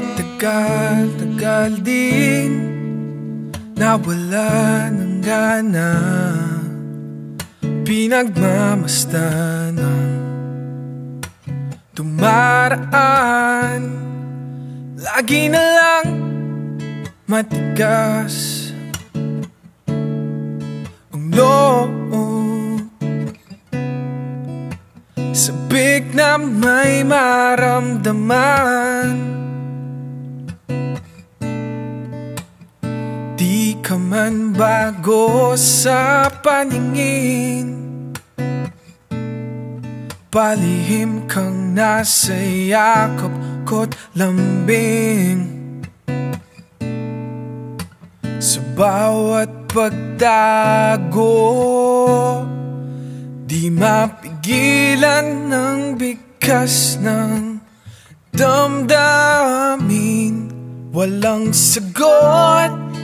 Matagal-tagal din Nawala ng gana. Pinagmamastan ng Tumaraan Lagi na lang Matigas. Ang loob. Sabik na may maramdaman man bago sa paningin. Palihim kang nasa yakap ko't lambing. Sa bawat pagtago Di mapigilan ng bigkas ng damdamin. Walang sagot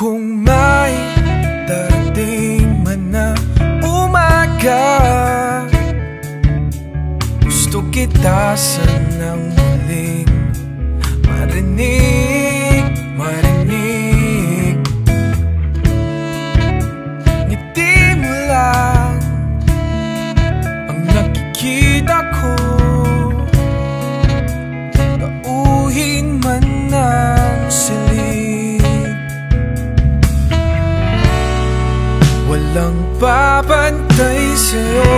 kung may darating man na umaga Gusto kita sanang muling marinig sa'yo.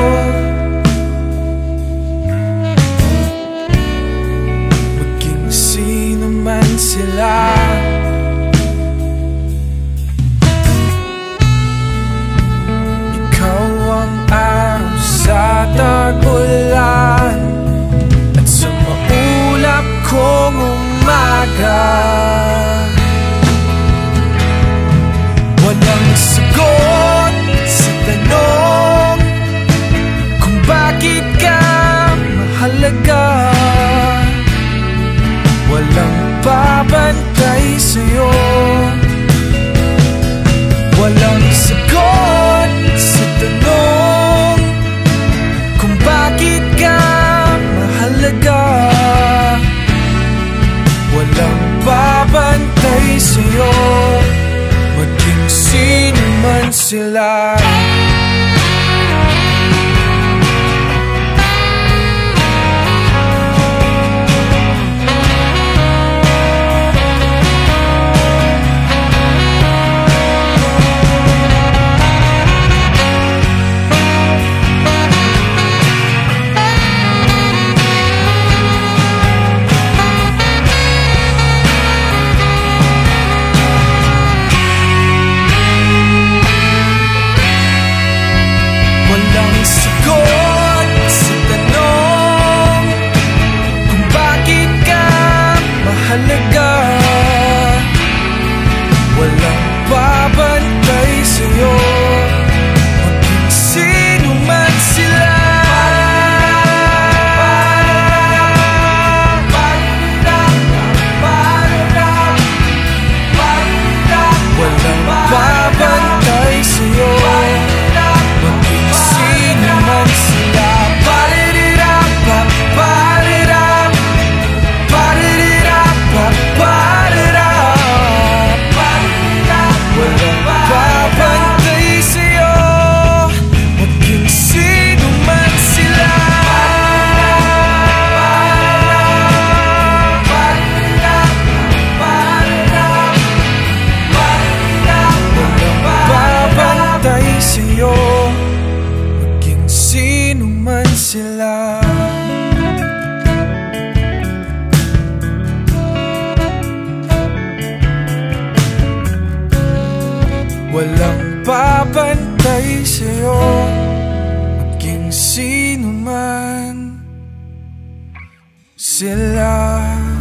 Maging sino man sila. Ikaw ang araw sa tagulan At sa maulap kong umaga bakit ka mahalaga. Walang babantay sa'yo. Walang sagot sa tanong Kung bakit ka mahalaga. Walang babantay sa'yo. Maging sino man sila man. Sila